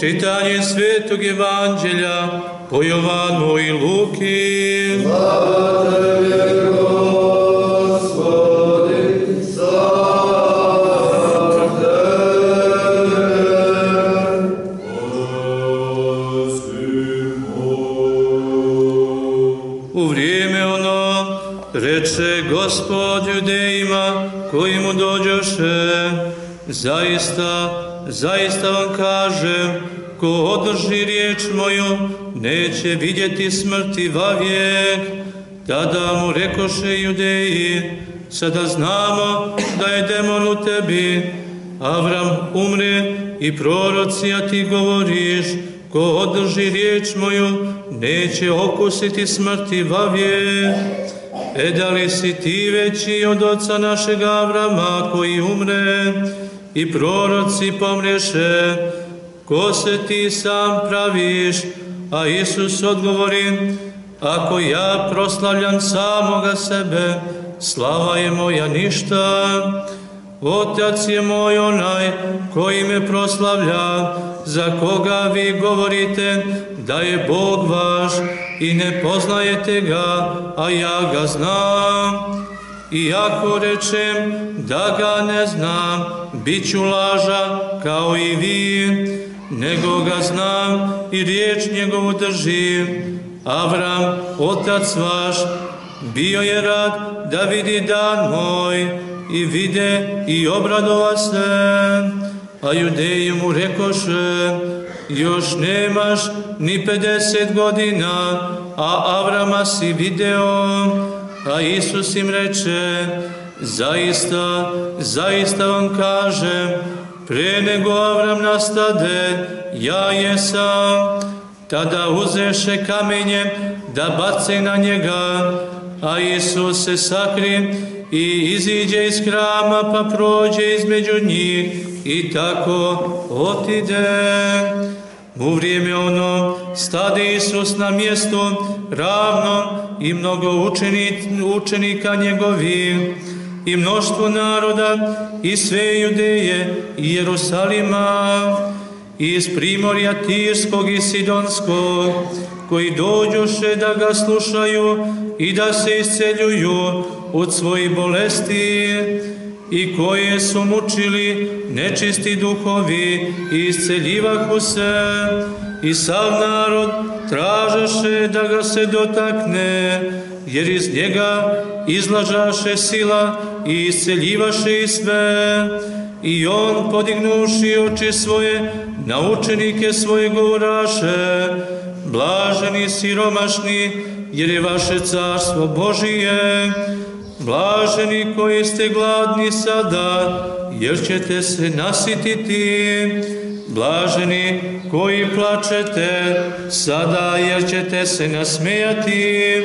Čitanje svetog evanđelja po Jovanu i Luki. Slava tebi, Gospodi, slava U vrijeme ono reče Gospod judejima koji mu dođoše, zaista zaista vam kažem, ko održi riječ moju, neće vidjeti smrti vavijek. Tada mu rekoše judeji, sada znamo da je demon u tebi. Avram umre i proroci, a ti govoriš, ko održi riječ moju, neće okusiti smrti vavije. E da li si ti veći od oca našeg Avrama koji umre, i proroci pomreše, ko se ti sam praviš? A Isus odgovori, ako ja proslavljam samoga sebe, slava je moja ništa. Otac je moj onaj koji me proslavlja, za koga vi govorite da je Bog vaš i ne poznajete ga, a ja ga znam. Iako rečem da ga ne znam, bit ću laža kao i vi, nego ga znam i riječ njegovu držim. Avram, otac vaš, bio je rad da vidi dan moj i vide i obradova se. A judeji mu rekoše, još nemaš ni 50 godina, a Avrama si video, a Isus im reče, zaista, zaista vam kažem, pre nego Avram nastade, ja jesam. Tada uzeše kamenje da bace na njega, a Isus se sakri i iziđe iz krama pa prođe između njih i tako otide. U vrijeme ono stade Isus na mjesto ravno i mnogo učeni, učenika njegovih i mnoštvo naroda i sve judeje i Jerusalima iz primorja Tirskog i Sidonskog koji dođoše da ga slušaju i da se isceljuju od svojih bolesti i koje su mučili nečisti duhovi i isceljivahu se. I sav narod tražaše da ga se dotakne jer iz njega izlažaše sila i isceljivaše i sve. I on podignuši oči svoje na učenike svoje govoraše blaženi siromašni jer je vaše carstvo Božije Blaženi koji ste gladni sada, jer ćete se nasititi. Blaženi koji plačete sada, jer ćete se nasmejati.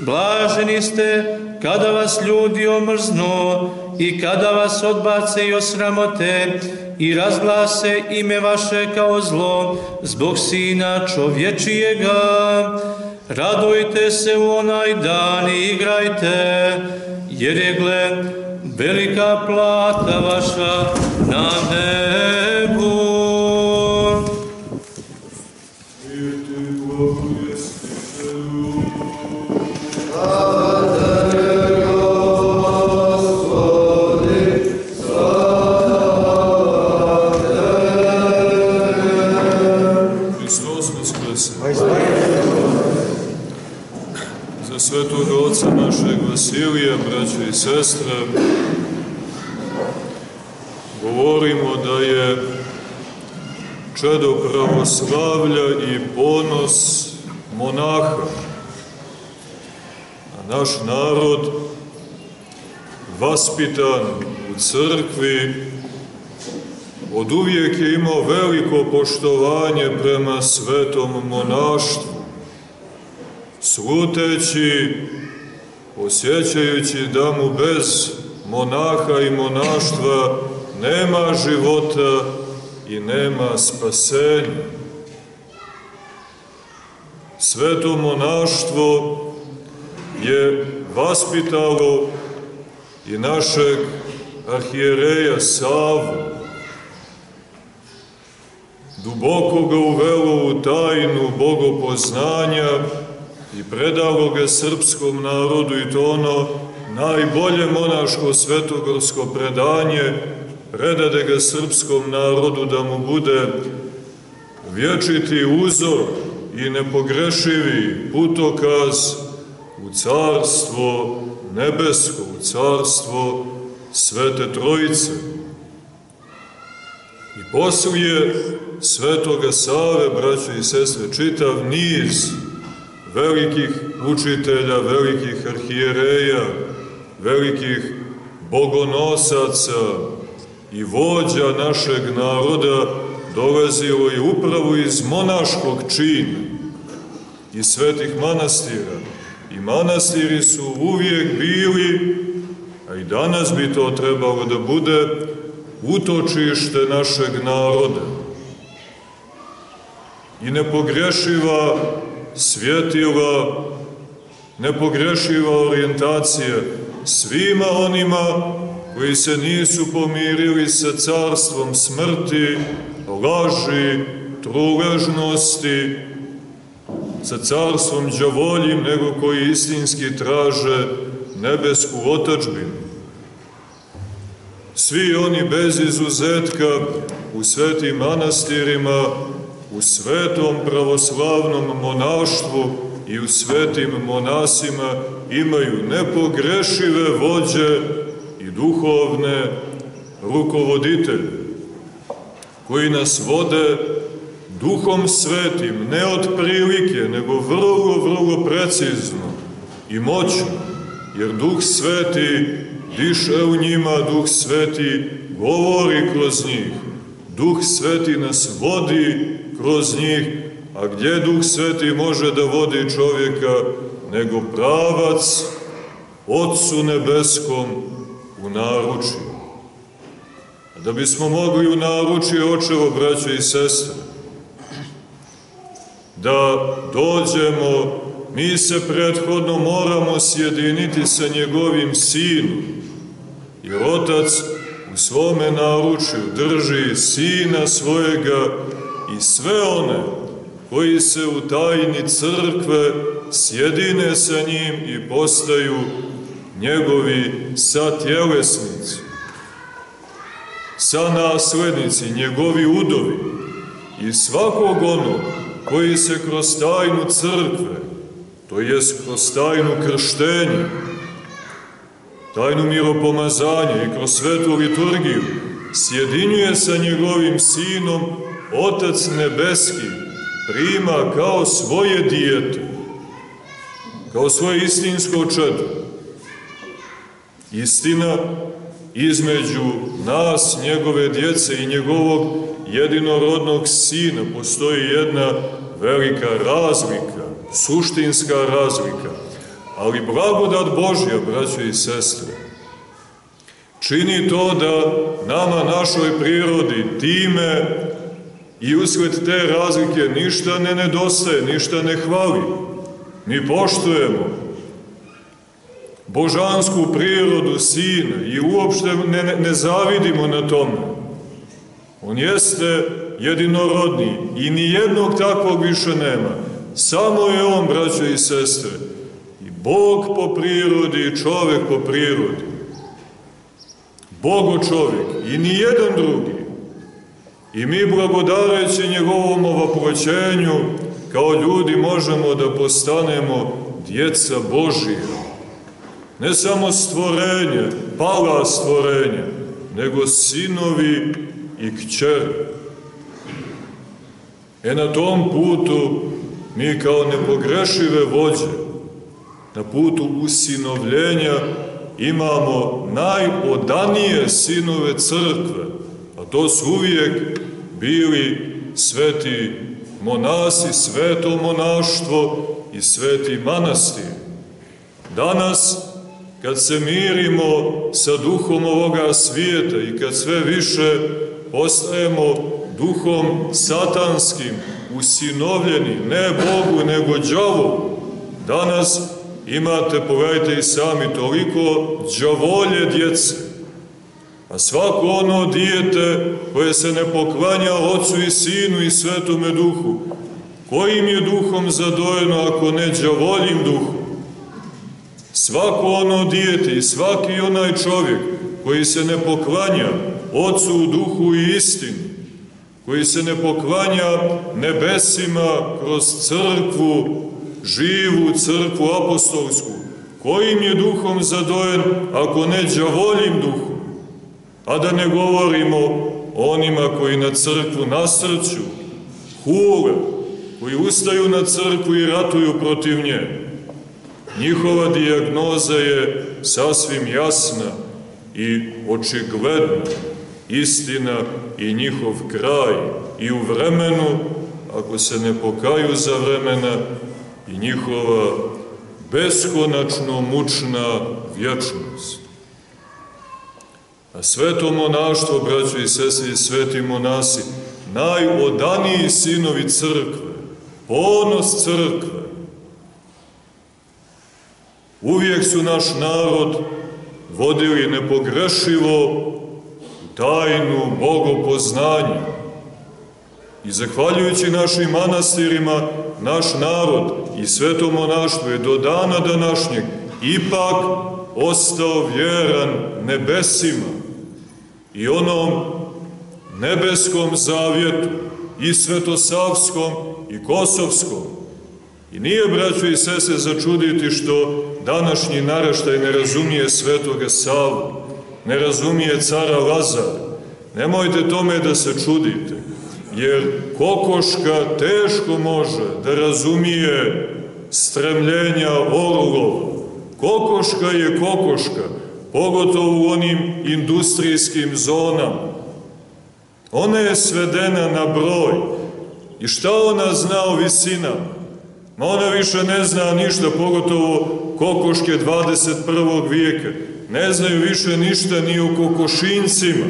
Blaženi ste kada vas ljudi omrznu i kada vas odbace i osramote i razglase ime vaše kao zlo zbog Sina čovječijega. Radujte se u onaj dan i igrajte, jer je gle velika plata vaša na nebu. Sestre, govorimo da je čedo pravoslavlja i ponos monaha. A naš narod, vaspitan u crkvi, od uvijek je imao veliko poštovanje prema svetom monaštvu, sluteći osjećajući da mu bez monaha i monaštva nema života i nema spasenja. Sveto monaštvo je vaspitalo i našeg arhijereja Savu. duboko ga uvelo u tajnu bogopoznanja i predalo ga srpskom narodu i to ono najbolje monaško svetogorsko predanje, predade ga srpskom narodu da mu bude vječiti uzor i nepogrešivi putokaz u carstvo nebesko, u carstvo Svete Trojice. I poslije Svetoga Save, braćo i sestre, čitav niz velikih učitelja, velikih arhijereja, velikih bogonosaca i vođa našeg naroda dolazilo je upravo iz monaškog čina, i svetih manastira. I manastiri su uvijek bili, a i danas bi to trebalo da bude, utočište našeg naroda. I nepogrešiva svjetila, nepogrešiva orijentacija svima onima koji se nisu pomirili sa carstvom smrti, laži, truležnosti, sa carstvom džavoljim, nego koji istinski traže nebesku otačbinu. Svi oni bez izuzetka u svetim manastirima, u svetom pravoslavnom monaštvu i u svetim monasima imaju nepogrešive vođe i duhovne rukovoditelje koji nas vode duhom svetim, ne od prilike, nego vrlo, vrlo precizno i moćno, jer duh sveti diše u njima, duh sveti govori kroz njih, duh sveti nas vodi kroz njih, a gdje duh sveti može da vodi čovjeka, nego pravac Otcu nebeskom u naručju. Da bismo mogli u naručje očevo, braćo i sestre, da dođemo, mi se prethodno moramo sjediniti sa njegovim sinom, jer otac u svome naručju drži sina svojega i sve one koji se u tajni crkve sjedine sa njim i postaju njegovi satjelesnici, sa naslednici, njegovi udovi i svakog onog koji se kroz tajnu crkve, to jest kroz tajnu krštenja, tajnu miropomazanja i kroz svetu liturgiju, sjedinjuje sa njegovim sinom, Otac Nebeski, prima kao svoje dijete, kao svoje istinsko čedo. Istina između nas, njegove djece i njegovog jedinorodnog sina postoji jedna velika razlika, suštinska razlika, ali blagodat Božja, braćo i sestre, čini to da nama, našoj prirodi, time i usled te razlike ništa ne nedostaje, ništa ne hvali. Mi poštujemo božansku prirodu Sina i uopšte ne, ne, ne zavidimo na tome. On jeste jedinorodni i ni jednog takvog više nema. Samo je on, braćo i sestre, i Bog po prirodi i čovek po prirodi. Bogo čovek i ni jedan drugi. I mi blagodareći njegovom ovoproćenju kao ljudi možemo da postanemo djeca Božija. Ne samo stvorenje, pala stvorenje, nego sinovi i kćeri. E na tom putu mi kao nepogrešive vođe, na putu usinovljenja imamo najodanije sinove crkve, a to su uvijek bili sveti monasi, sveto monaštvo i sveti manastir. Danas, kad se mirimo sa duhom ovoga svijeta i kad sve više postajemo duhom satanskim, usinovljeni, ne Bogu, nego džavu, danas imate, pogledajte i sami, toliko džavolje djece, a svako ono dijete koje se ne poklanja Otcu i Sinu i Svetome Duhu, kojim je duhom zadojeno ako ne đavoljim duhom? Svako ono dijete i svaki onaj čovjek koji se ne poklanja Otcu u duhu i istinu, koji se ne poklanja nebesima kroz crkvu, živu crkvu apostolsku, kojim je duhom zadojen ako ne đavoljim duhom, a da ne govorimo onima koji na crkvu nasrću, hule, koji ustaju na crkvu i ratuju protiv nje. Njihova dijagnoza je sasvim jasna i očigledna, istina i njihov kraj i u vremenu, ako se ne pokaju za vremena, i njihova beskonačno mučna vječnost. A sveto monaštvo, braćo i sese i sveti monasi, najodaniji sinovi crkve, ponos crkve, uvijek su naš narod vodili nepogrešivo tajnu bogopoznanja. I zahvaljujući našim manastirima, naš narod i sveto monaštvo je do dana današnjeg ipak ostao vjeran nebesima i onom nebeskom zavjetu i svetosavskom i kosovskom. I nije, braćo i sese, začuditi što današnji naraštaj ne razumije svetoga Savu, ne razumije cara Lazara. Nemojte tome da se čudite, jer kokoška teško može da razumije stremljenja orlova. Kokoška je kokoška, pogotovo u onim industrijskim zonama. Ona je svedena na broj. I šta ona zna o visinama? Ma ona više ne zna ništa, pogotovo kokoške 21. vijeka. Ne znaju više ništa ni o kokošincima,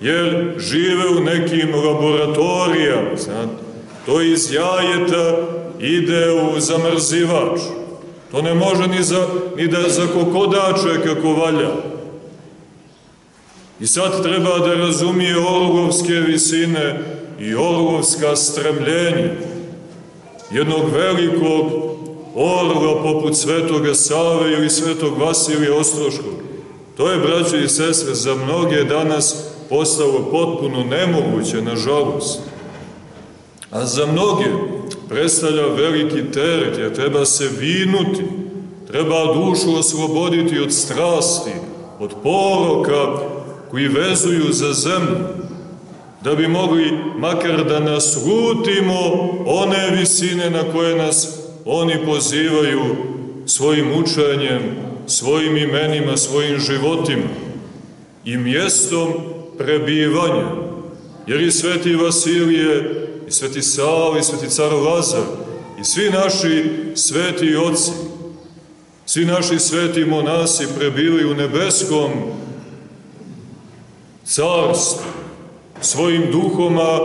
jer žive u nekim laboratorijama, znate. To iz jajeta ide u zamrzivač. To ne može ni, za, ni da zakokodače kako valja. I sad treba da razumije orlovske visine i orlovska stremljenja jednog velikog orla poput svetoga Save ili svetog Vasilija Ostroškog. To je, braćo i sestre, za mnoge danas postalo potpuno nemoguće, nažalost. A za mnoge predstavlja veliki teret, jer treba se vinuti, treba dušu osloboditi od strasti, od poroka koji vezuju za zemlju, da bi mogli makar da nas lutimo one visine na koje nas oni pozivaju svojim učenjem, svojim imenima, svojim životima i mjestom prebivanja. Jer i sveti Vasilije, i sveti Sal, i sveti car Lazar, i svi naši sveti oci, svi naši sveti monasi prebili u nebeskom carstvu, svojim duhoma,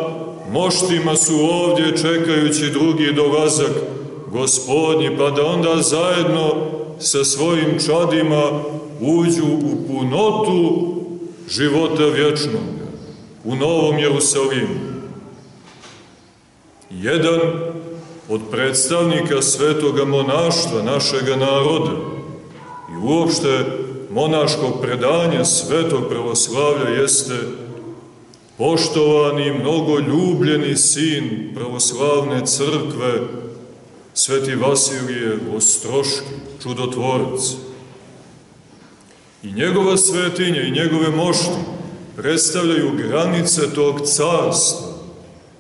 moštima su ovdje čekajući drugi dolazak gospodnji, pa da onda zajedno sa svojim čadima uđu u punotu života vječnog, u Novom Jerusalimu. Jedan od predstavnika svetoga monaštva našega naroda i uopšte monaškog predanja svetog pravoslavlja jeste poštovani, mnogo ljubljeni sin pravoslavne crkve, sveti Vasilije Ostroški, čudotvorac. I njegova svetinja i njegove mošti predstavljaju granice tog carstva.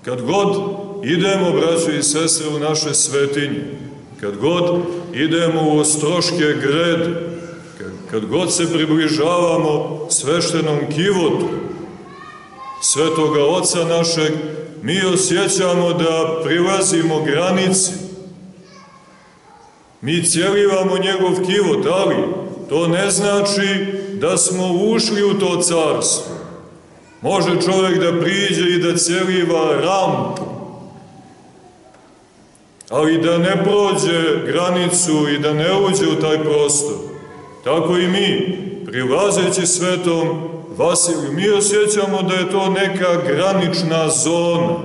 Kad god idemo, braćo i sestre, u naše svetinje, kad god idemo u Ostroške grede, kad, god se približavamo sveštenom kivotu, svetoga oca našeg, mi osjećamo da prilazimo granici. Mi cijelivamo njegov kivot, ali to ne znači da smo ušli u to carstvo. Može čovjek da priđe i da cijeliva rampu, ali da ne prođe granicu i da ne uđe u taj prostor. Tako i mi, prilazeći svetom Vasiliju. Mi osjećamo da je to neka granična zona,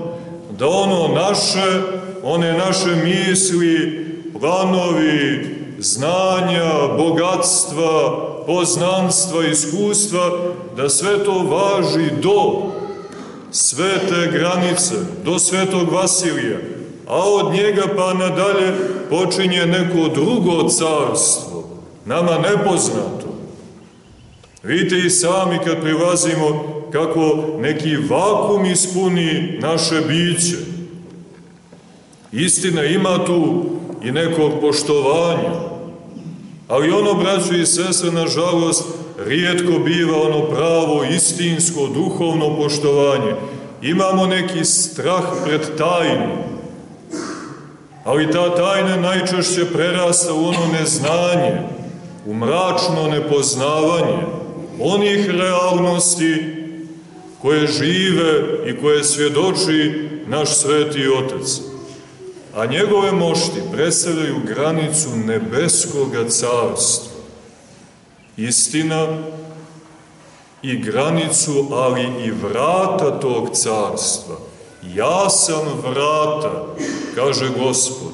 da ono naše, one naše misli, planovi, znanja, bogatstva, poznanstva, iskustva, da sve to važi do svete granice, do svetog Vasilija, a od njega pa nadalje počinje neko drugo carstvo, nama nepoznato. Vidite i sami kad prilazimo kako neki vakum ispuni naše biće. Istina ima tu i nekog poštovanja, ali ono, braćo i sestre, nažalost, rijetko biva ono pravo, istinsko, duhovno poštovanje. Imamo neki strah pred tajnom, ali ta tajna najčešće prerasta u ono neznanje, u mračno nepoznavanje onih realnosti koje žive i koje svjedoči naš sveti Otac. A njegove mošti predstavljaju granicu nebeskoga carstva. Istina i granicu, ali i vrata tog carstva. Ja sam vrata, kaže Gospod.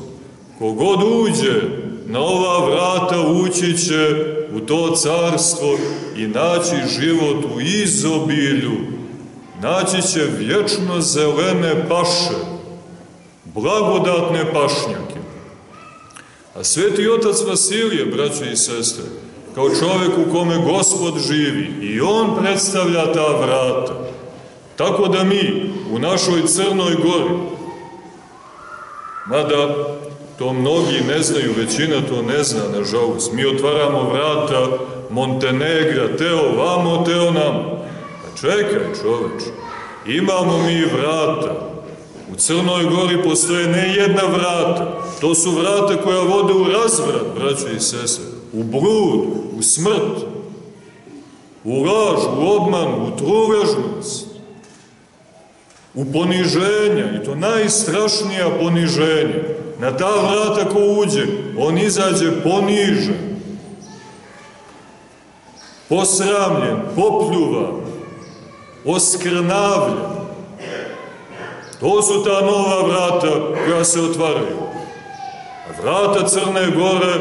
Kogod uđe na ova vrata ući će u to carstvo i naći život u izobilju, naći će vječno zelene paše, blagodatne pašnjake. A sveti otac Vasilije, braćo i sestre, kao čovek u kome gospod živi, i on predstavlja ta vrata. Tako da mi u našoj Crnoj gori, mada to mnogi ne znaju, većina to ne zna, nažalost, mi otvaramo vrata Montenegra, teo vamo, teo nam. Pa čekaj čoveč, imamo mi vrata. U Crnoj gori postoje ne jedna vrata, to su vrata koja vode u razvrat, braćo i sese, u blud, u smrt, u laž, u obman, u truležnost, u poniženja, i to najstrašnija poniženja. Na ta vrata ko uđe, on izađe ponižen, posramljen, popljuvan, oskrnavljen. To su ta nova vrata koja se otvaraju. A vrata Crne Gore,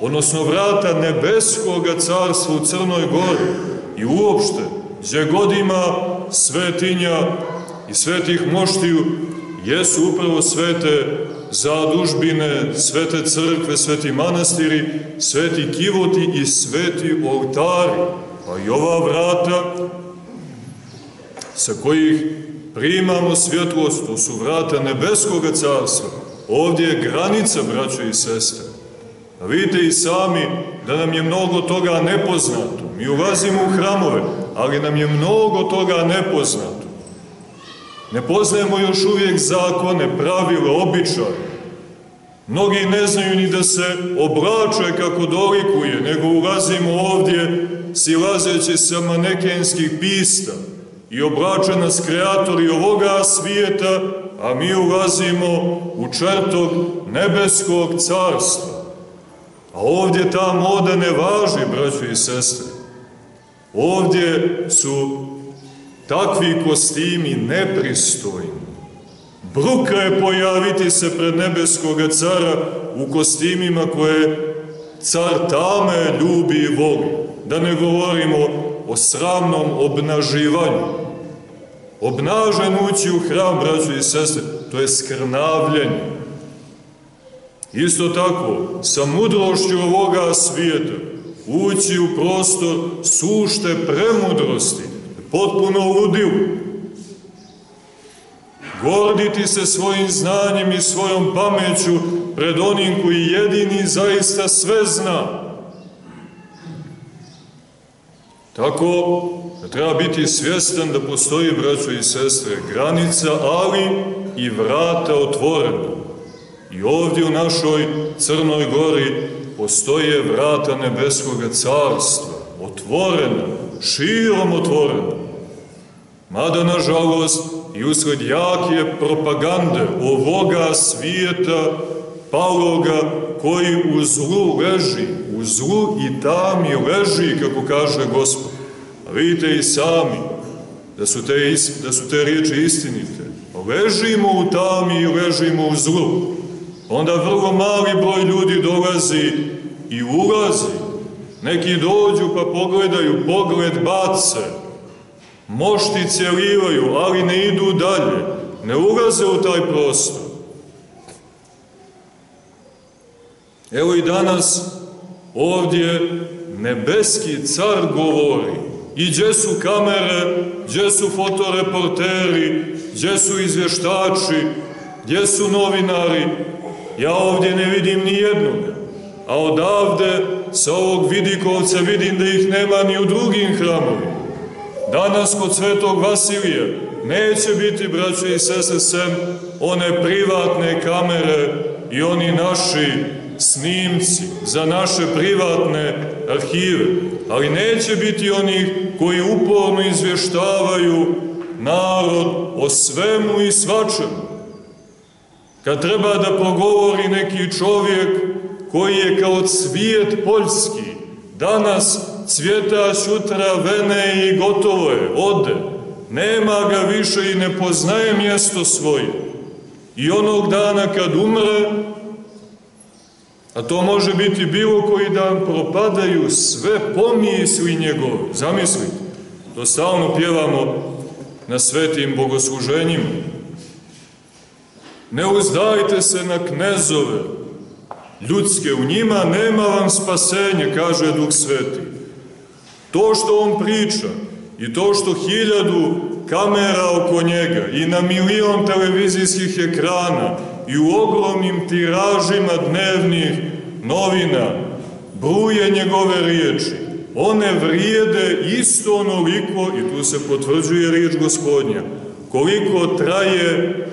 odnosno vrata nebeskoga carstva u Crnoj Gori i uopšte, gdje god ima svetinja i svetih moštiju, jesu upravo svete zadužbine, svete crkve, sveti manastiri, sveti kivoti i sveti oltari. Pa i ova vrata sa kojih primamo svjetlost, to su vrata nebeskoga carstva. Ovdje je granica, braćo i sestre. A vidite i sami da nam je mnogo toga nepoznato. Mi ulazimo u hramove, ali nam je mnogo toga nepoznato. Ne poznajemo još uvijek zakone, pravila, običaje. Mnogi ne znaju ni da se oblače kako dolikuje, nego ulazimo ovdje silazeći sa manekenskih pista i oblače nas kreatori ovoga svijeta, a mi ulazimo u črtog nebeskog carstva. A ovdje ta moda ne važi, braćo i sestre. Ovdje su takvi kostimi nepristojni. Bruka je pojaviti se pred nebeskoga cara u kostimima koje car tame ljubi i voli. Da ne govorimo o sramnom obnaživanju. Obnažen ući u hram, braćo i sestre, to je skrnavljenje. Isto tako, sa mudrošću ovoga svijeta, ući u prostor sušte premudrosti, potpuno ludilu. Gorditi se svojim znanjem i svojom pameću pred onim koji jedini zaista sve zna. Tako da treba biti svjestan da postoji, braćo i sestre, granica, ali i vrata otvorena. I ovdje u našoj Crnoj gori postoje vrata nebeskoga carstva, otvorena, širom otvorena. Mada, nažalost, i usled jake propagande ovoga svijeta, paloga, koji u zlu leži, u zlu i tami leži, kako kaže Gospod. vidite i sami da su te, da su te riječi istinite. Ležimo u tami i ležimo u zlu. Onda vrlo mali broj ljudi dolazi i ulazi. Neki dođu pa pogledaju, pogled bace. Mošti cjelivaju, ali ne idu dalje. Ne ulaze u taj prostor. Evo i danas ovdje nebeski car govori. I gdje su kamere, gdje su fotoreporteri, gdje su izvještači, gdje su novinari. Ja ovdje ne vidim ni jednog. A odavde, sa ovog vidikovca, vidim da ih nema ni u drugim hramovima. Danas kod svetog Vasilija neće biti, braće i sese, sem one privatne kamere i oni naši snimci za naše privatne arhive, ali neće biti onih koji uporno izvještavaju narod o svemu i svačemu. Kad treba da progovori neki čovjek koji je kao cvijet poljski, danas cvjeta, sutra vene i gotovo je, ode. Nema ga više i ne poznaje mjesto svoje. I onog dana kad umre, A to može biti bilo koji dan, propadaju sve pomisli njegove. Zamislite, to stalno pjevamo na svetim bogosluženjima. Ne uzdajte se na knezove ljudske, u njima nema vam spasenja, kaže Duh Sveti. To što on priča i to što hiljadu kamera oko njega i na milion televizijskih ekrana i u ogromnim tiražima dnevnih novina bruje njegove riječi. One vrijede isto onoliko, i tu se potvrđuje riječ gospodnja, koliko traje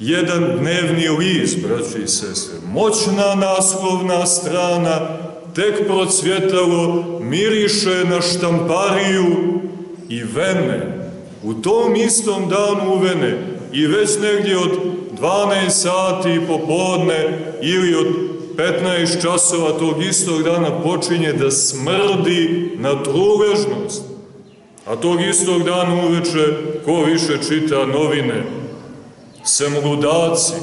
jedan dnevni list, braći i sestre. Moćna naslovna strana, tek procvjetalo, miriše na štampariju i vene. U tom istom danu uvene i već negdje od 12 sati popodne ili od 15 časova tog istog dana počinje da smrdi na truležnost. A tog istog dana uveče, ko više čita novine, sem ludaci,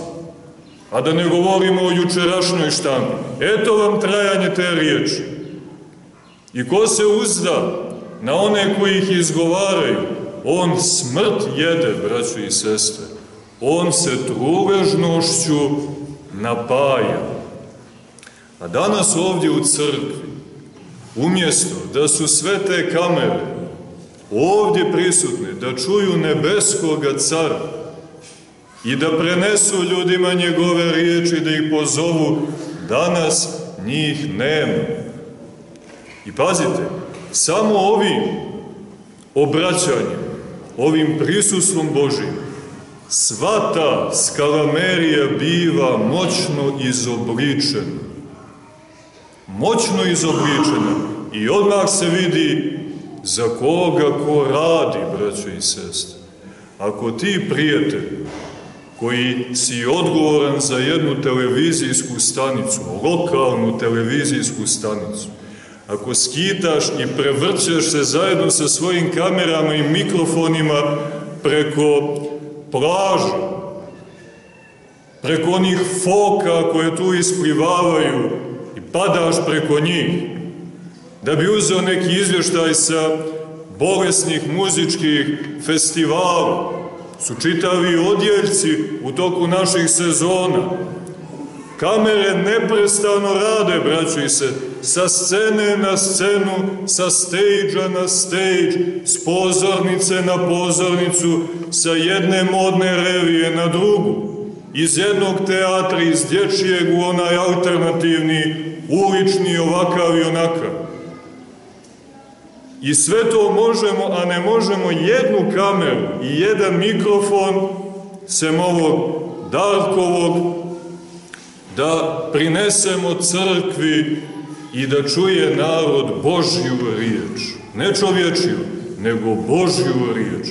a da ne govorimo o jučerašnjoj štampi. Eto vam trajanje te riječi. I ko se uzda na one koji ih izgovaraju, on smrt jede, braćo i sestre. On se truležnošću napaja. A danas ovdje u crkvi, umjesto da su sve te kamere ovdje prisutne, da čuju nebeskoga cara i da prenesu ljudima njegove riječi, da ih pozovu, danas njih nema. I pazite, samo ovim obraćanjem, ovim prisustvom Božim, sva ta skalamerija biva moćno izobličena. Moćno izobličena. I odmah se vidi za koga ko radi, braćo i sestre. Ako ti, prijatelj, koji si odgovoran za jednu televizijsku stanicu, lokalnu televizijsku stanicu, ako skitaš i prevrćeš se zajedno sa svojim kamerama i mikrofonima preko plaža, preko onih foka koje tu isplivavaju i padaš preko njih, da bi uzeo neki izvještaj sa bolesnih muzičkih festivala, su čitavi odjeljci u toku naših sezona. Kamere neprestano rade, braćo i se, sa scene na scenu, sa stage na stage, s pozornice na pozornicu, sa jedne modne revije na drugu, iz jednog teatra, iz dječijeg u onaj alternativni, ulični, ovakav i onakav. I sve to možemo, a ne možemo jednu kameru i jedan mikrofon, sem ovog Darkovog, da prinesemo crkvi i da čuje narod Božju riječ. Ne čovječiju, nego Božju riječ.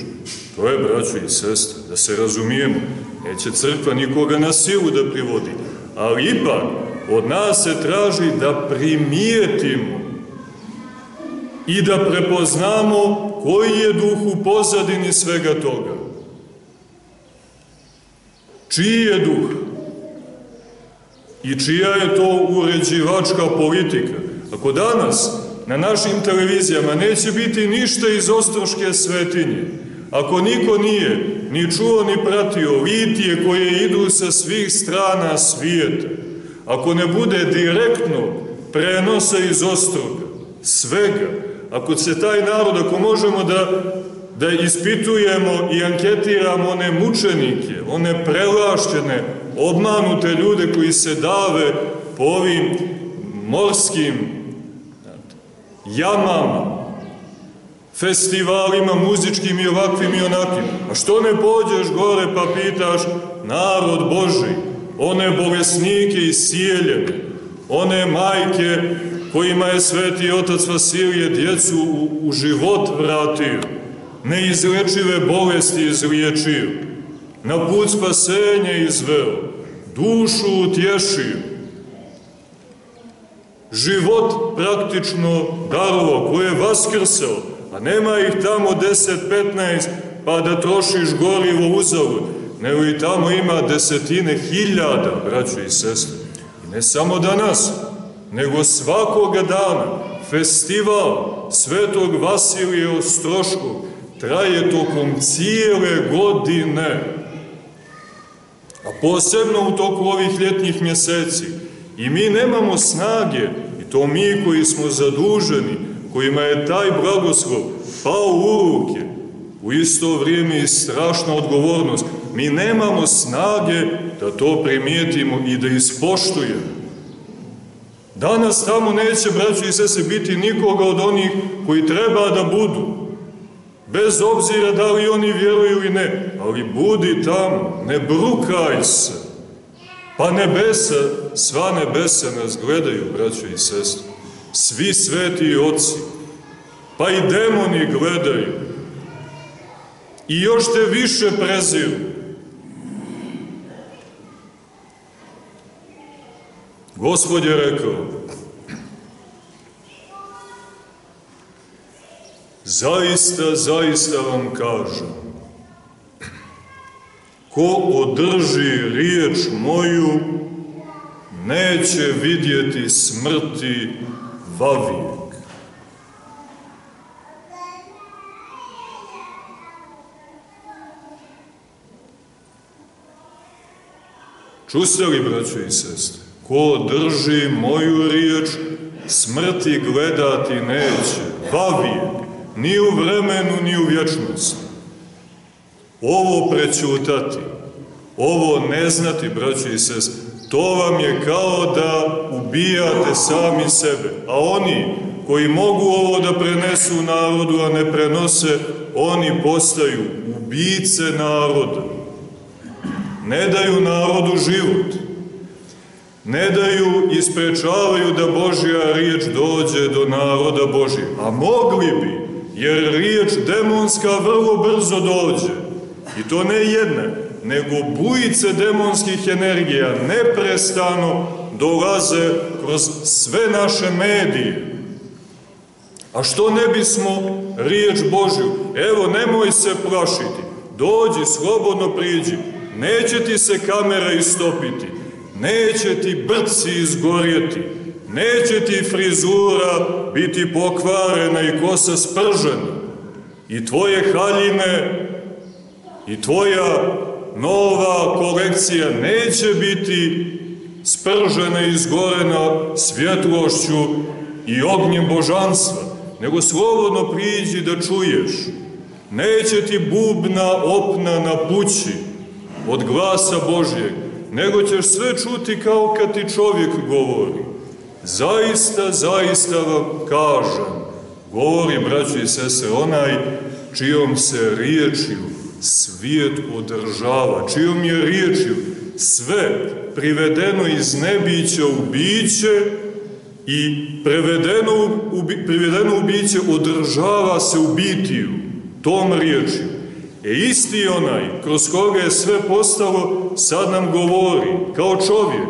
To je, braćo i sestre, da se razumijemo. Neće crkva nikoga na silu da privodi. Ali ipak, od nas se traži da primijetimo i da prepoznamo koji je duh u pozadini svega toga. Čiji je duh? I čija je to uređivačka politika? Ako danas na našim televizijama neće biti ništa iz Ostroške svetinje, ako niko nije ni čuo ni pratio litije koje idu sa svih strana svijeta, ako ne bude direktno prenosa iz Ostroga, svega, ako se taj narod, ako možemo da, da ispitujemo i anketiramo one mučenike, one prelašćene, obmanute ljude koji se dave po ovim morskim jamama, festivalima muzičkim i ovakvim i onakvim. A što ne pođeš gore pa pitaš narod Boži, one bolesnike i sijeljene, one majke kojima je sveti otac Vasilije djecu u, u život vratio, neizlečive bolesti izliječio, na put spasenja izveo, dušu utješio, život praktično darovo, koje je vaskrsao, a nema ih tamo 10-15 pa da trošiš gorivo uzavud, nego i tamo ima desetine hiljada, braćo i sestre. I ne samo danas, nego svakoga dana festival Svetog Vasilija Ostroškog traje tokom cijele godine, a posebno u toku ovih ljetnih mjeseci. I mi nemamo snage, i to mi koji smo zaduženi, kojima je taj blagoslov pao u ruke, u isto vrijeme i strašna odgovornost, mi nemamo snage da to primijetimo i da ispoštujemo. Danas tamo neće, braćo i sese, biti nikoga od onih koji treba da budu. Bez obzira da li oni vjeruju ili ne, ali budi tamo, ne brukaj se. Pa nebesa, sva nebesa nas gledaju, braćo i sestre. Svi sveti oci, pa i demoni gledaju. I još te više preziru. Gospod je rekao, zaista, zaista vam kažem, ko održi riječ moju, neće vidjeti smrti vavijek. Čuste li, braćo i sestre? Ko drži moju riječ, smrti gledati neće, vavije, ni u vremenu, ni u vječnosti. Ovo prećutati, ovo ne znati, braći i sest, to vam je kao da ubijate sami sebe, a oni koji mogu ovo da prenesu narodu, a ne prenose, oni postaju ubice naroda. Ne daju narodu život ne daju i sprečavaju da Božja riječ dođe do naroda Božja. A mogli bi, jer riječ demonska vrlo brzo dođe. I to ne jedna, nego bujice demonskih energija neprestano dolaze kroz sve naše medije. A što ne bismo riječ Božju? Evo, nemoj se plašiti. Dođi, slobodno priđi. Neće ti se kamera istopiti neće ti brci izgorjeti, neće ti frizura biti pokvarena i kosa spržena, i tvoje haljine, i tvoja nova kolekcija neće biti spržena i izgorena svjetlošću i ognjem božanstva, nego slobodno priđi da čuješ. Neće ti bubna opna na pući od glasa Božjeg, nego ćeš sve čuti kao kad ti čovjek govori. Zaista, zaista vam kažem, govori, braći i sese, onaj čijom se riječju svijet održava, čijom je riječju sve privedeno iz nebića u biće i prevedeno u, privedeno u biće održava se u bitiju, tom riječju. E isti onaj, kroz koga je sve postalo, sad nam govori, kao čovjek,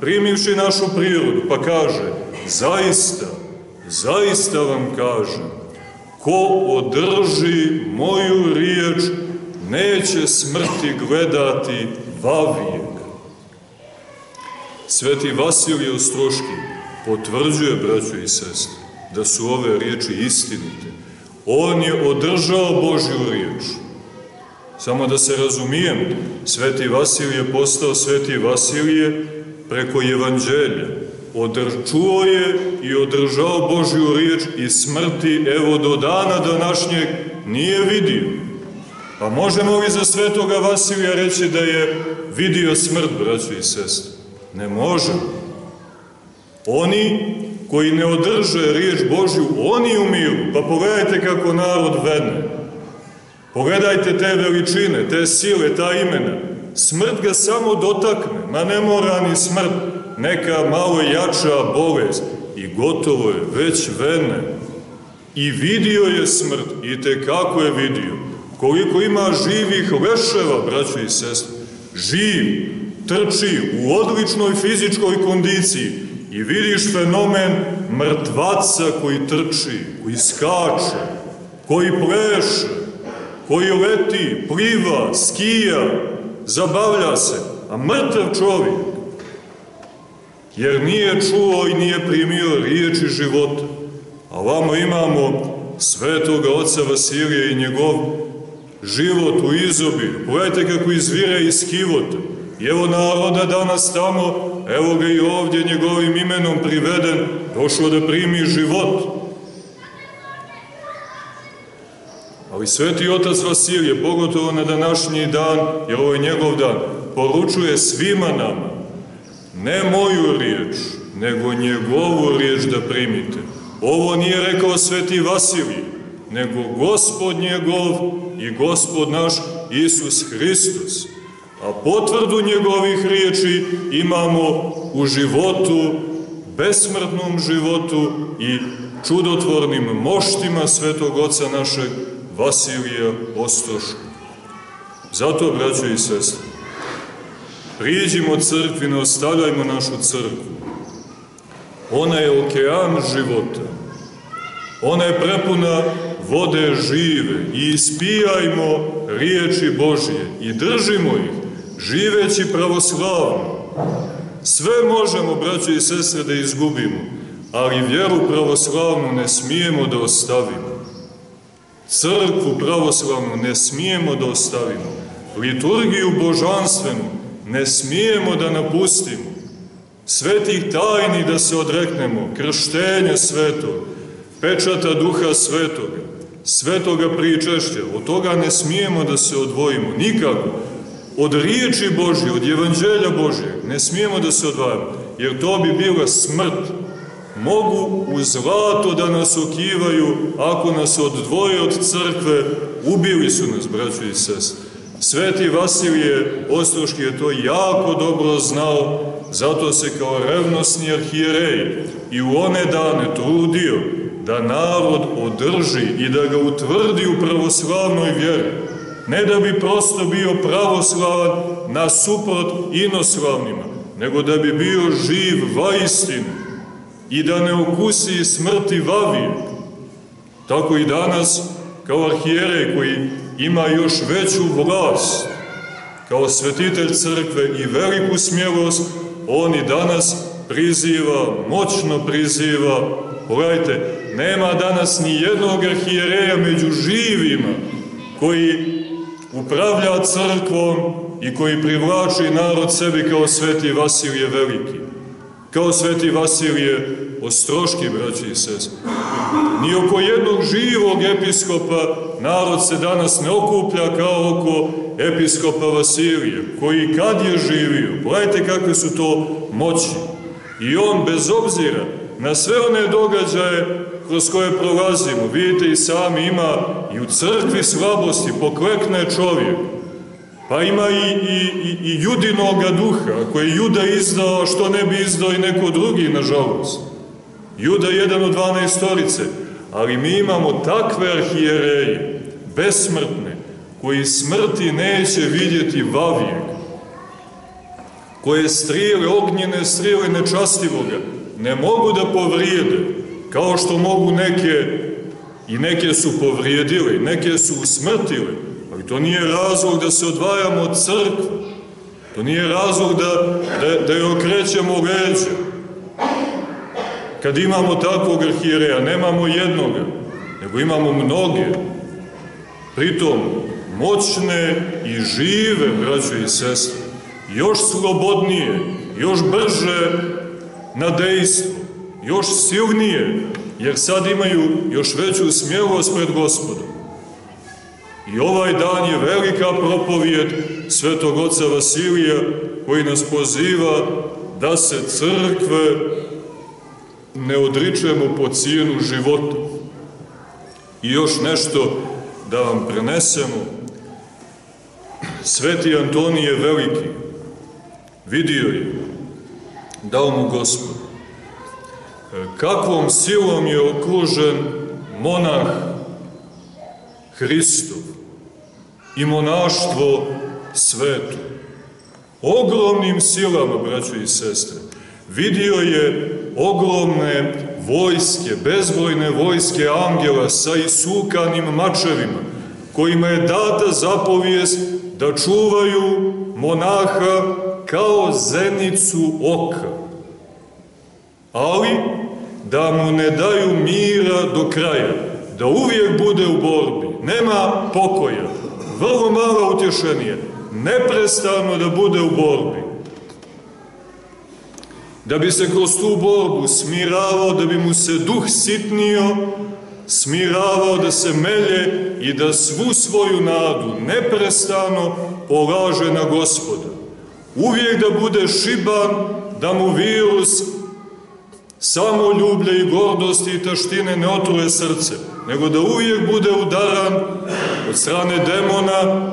primivši našu prirodu, pa kaže, zaista, zaista vam kažem, ko održi moju riječ, neće smrti gledati vavijek. Sveti Vasilije Ostroški potvrđuje, braćo i sestre, da su ove riječi istinite. On je održao Božju riječ. Samo da se razumijem, Sveti Vasilije postao Sveti Vasilije preko evanđelja. Odrčuo je i održao Božju riječ i smrti, evo do dana današnjeg, nije vidio. Pa možemo li za svetoga Vasilija reći da je vidio smrt, braćo i sestre? Ne možemo. Oni koji ne održe riječ Božju, oni umiru. Pa pogledajte kako narod vedne. Pogledajte te veličine, te sile, ta imena. Smrt ga samo dotakne, ma ne mora ni smrt, neka malo jača bolest. I gotovo je, već vene. I vidio je smrt, i te kako je vidio. Koliko ima živih leševa, braćo i sestre. Živ, trči u odličnoj fizičkoj kondiciji i vidiš fenomen mrtvaca koji trči, koji skače, koji pleše, koji leti, pliva, skija, zabavlja se, a mrtav čovjek, jer nije čuo i nije primio riječi života. A vamo imamo svetoga oca Vasilija i njegov život u izobilju. Pogledajte kako izvire iz kivota. I evo naroda danas tamo, evo ga i ovdje njegovim imenom priveden, došlo da primi život. Ali sveti otac Vasilije, pogotovo na današnji dan, jer ovo je njegov dan, poručuje svima nama, ne moju riječ, nego njegovu riječ da primite. Ovo nije rekao sveti Vasilije, nego gospod njegov i gospod naš Isus Hristos. A potvrdu njegovih riječi imamo u životu, besmrtnom životu i čudotvornim moštima svetog oca našeg Vasilija Ostroška. Zato, braćo i sestre, priđimo crkvi, ne ostavljajmo našu crkvu. Ona je okean života. Ona je prepuna vode žive i ispijajmo riječi Božije i držimo ih, živeći pravoslavno. Sve možemo, braćo i sestre, da izgubimo, ali vjeru pravoslavnu ne smijemo da ostavimo. Crkvu pravoslavnu ne smijemo da ostavimo. Liturgiju božanstvenu ne smijemo da napustimo. Svetih tajni da se odreknemo, krštenja svetog, pečata duha svetoga, svetoga pričešća, od toga ne smijemo da se odvojimo, nikako. Od riječi Božje, od evanđelja Božje, ne smijemo da se odvajamo, jer to bi bila smrt. Mogu u zlato da nas okivaju, ako nas odvoje od crkve, ubili su nas, braćo i sestre. Sveti Vasilije Ostroški je to jako dobro znao, zato se kao revnosni arhijerej i u one dane trudio da narod održi i da ga utvrdi u pravoslavnoj vjeri. Ne da bi prosto bio pravoslavan nasuprot inoslavnima, nego da bi bio živ vaistinu i da ne okusi smrti vavije. Tako i danas, kao arhijerej koji ima još veću vlast, kao svetitelj crkve i veliku smjelost, on i danas priziva, moćno priziva, pogledajte, nema danas ni jednog arhijereja među živima koji upravlja crkvom i koji privlači narod sebi kao sveti Vasilije Veliki, kao sveti Vasilije Ostroški, braći i sest. Ni oko jednog živog episkopa narod se danas ne okuplja kao oko episkopa Vasilije, koji kad je živio, pogledajte kakve su to moći. I on bez obzira na sve one događaje kroz koje prolazimo, vidite i sami ima i u crkvi slabosti, poklekne čovjek, pa ima i, i, i, i judinoga duha, koje Juda izdao, što ne bi izdao i neko drugi, nažalost. Juda je jedan od dvanaestorice, ali mi imamo takve arhijereje, besmrtne, koji smrti neće vidjeti vavijek, koje strijele, ognjene strijele nečastivoga, ne mogu da povrijede, kao što mogu neke, i neke su povrijedile, neke su usmrtile, to nije razlog da se odvajamo od crkve, to nije razlog da, da, da je okrećemo leđa. Kad imamo takvog arhijereja, nemamo jednoga, nego imamo mnoge, pritom moćne i žive, braćo i sestre, još slobodnije, još brže na dejstvo, još silnije, jer sad imaju još veću smjelost pred gospodom. I ovaj dan je velika propovijed svetog oca Vasilija koji nas poziva da se crkve ne odričemo po cijenu života. I još nešto da vam prenesemo. Sveti Antonije Veliki vidio je, dao mu gospod, kakvom silom je okružen monah Hristov i monaštvo svetu. Ogromnim silama, braćo i sestre, vidio je ogromne vojske, bezbrojne vojske angela sa isukanim mačevima, kojima je data zapovijest da čuvaju monaha kao zenicu oka. Ali da mu ne daju mira do kraja, da uvijek bude u borbi, nema pokoja, vrlo malo utješenije, neprestano da bude u borbi. Da bi se kroz tu borbu smiravao, da bi mu se duh sitnio, smiravao da se melje i da svu svoju nadu neprestano polaže na gospoda. Uvijek da bude šiban, da mu virus samo ljublje i gordosti i taštine ne otruje srce, nego da uvijek bude udaran od strane demona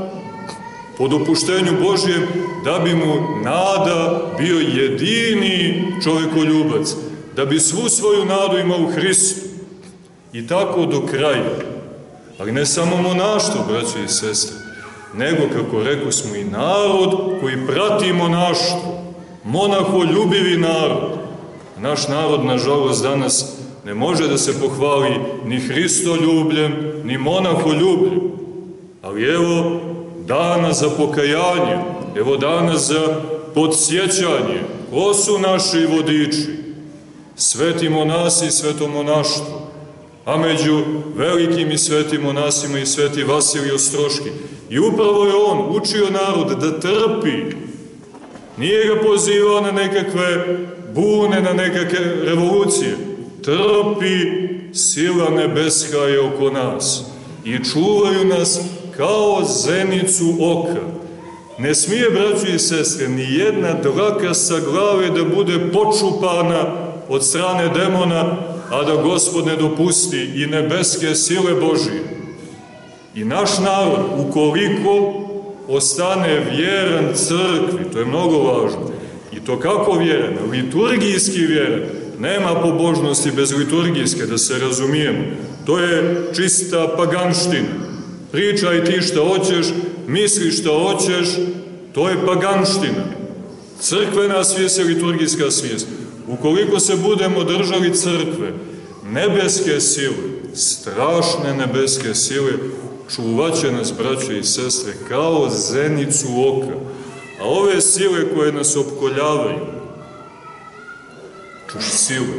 po dopuštenju Božjem, da bi mu nada bio jedini čovekoljubac, da bi svu svoju nadu imao u Hristu. I tako do kraja. Ali ne samo monaštvo, braće i sestre, nego, kako rekao smo, i narod koji prati monaštvo, monaholjubivi narod. Naš narod, nažalost, danas ne može da se pohvali ni Hristoljubljem, ni monaholjubljem. Ali evo, dana za pokajanje, evo dana za podsjećanje, ko su naši vodiči, sveti monasi i sveto monaštvo, a među velikim i svetim monasima i sveti Vasilij Ostroški. I upravo je on učio narod da trpi, nije ga pozivao na nekakve bune, na nekakve revolucije, trpi sila nebeska je oko nas i čuvaju nas kao zenicu oka. Ne smije, braću i sestre, ni jedna dlaka sa glave da bude počupana od strane demona, a da Gospod ne dopusti i nebeske sile Božije. I naš narod, ukoliko ostane vjeran crkvi, to je mnogo važno, i to kako vjeran, liturgijski vjeran, nema pobožnosti bez liturgijske, da se razumijemo. To je čista paganština pričaj ti šta hoćeš, misli šta hoćeš, to je paganština. Crkvena svijest je liturgijska svijest. Ukoliko se budemo držali crkve, nebeske sile, strašne nebeske sile, čuvaće nas, braće i sestre, kao zenicu oka. A ove sile koje nas opkoljavaju, čuš sile,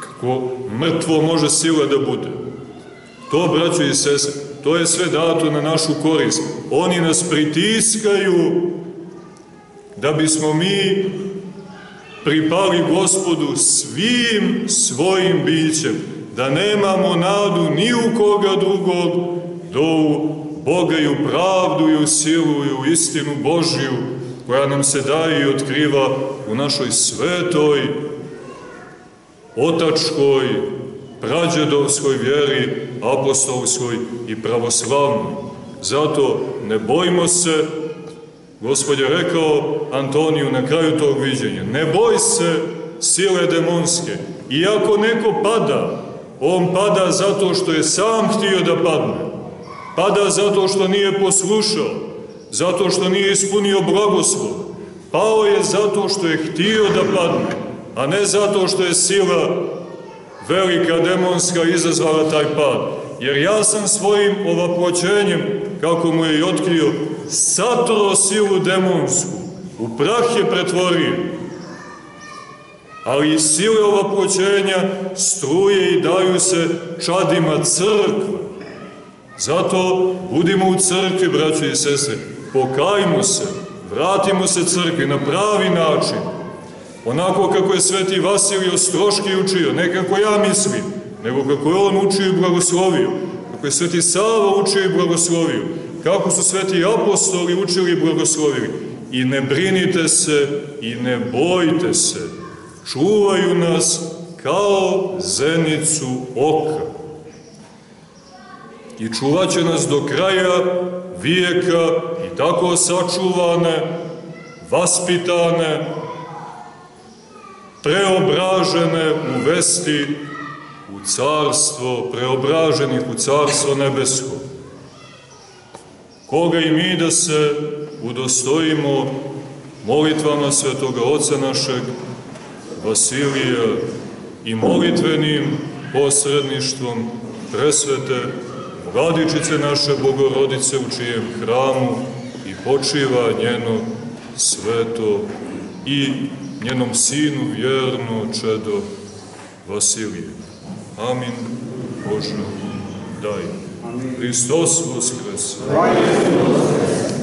kako mrtvo može sila da bude. To, braćo i sestre, to je sve dato na našu korist. Oni nas pritiskaju da bismo mi pripali gospodu svim svojim bićem, da nemamo nadu ni u koga drugog, do u Boga i u pravdu i u silu i u istinu Božju, koja nam se daje i otkriva u našoj svetoj, otačkoj, prađedovskoj vjeri, apostolskoj i pravoslavnoj. Zato ne bojimo se, Gospod je rekao Antoniju na kraju tog viđenja, ne boj se sile demonske. Iako neko pada, on pada zato što je sam htio da padne. Pada zato što nije poslušao, zato što nije ispunio blagoslov. Pao je zato što je htio da padne, a ne zato što je sila velika demonska izazvala taj pad. Jer ja sam svojim ovaploćenjem, kako mu je i otkrio, satro silu demonsku, u prah je pretvorio. Ali sile ovaploćenja struje i daju se čadima crkve. Zato budimo u crkvi, braći i sestre, pokajmo se, vratimo se crkvi na pravi način, onako kako je sveti Vasilij Ostroški učio, ne kako ja mislim, nego kako je on učio i blagoslovio, kako je sveti Sava učio i blagoslovio, kako su sveti apostoli učili i blagoslovili. I ne brinite se i ne bojte se, čuvaju nas kao zenicu oka. I čuvat će nas do kraja vijeka i tako sačuvane, vaspitane, preobražene uvesti u carstvo, preobraženih u carstvo nebesko. Koga i mi da se udostojimo molitvama svetoga Oca našeg Vasilija i molitvenim posredništvom presvete Vladičice naše Bogorodice u čijem hramu i počiva njeno sveto i njenom sinu vjerno čedo Vasilije. Amin Bože, daj. Hristos Voskres. Hristos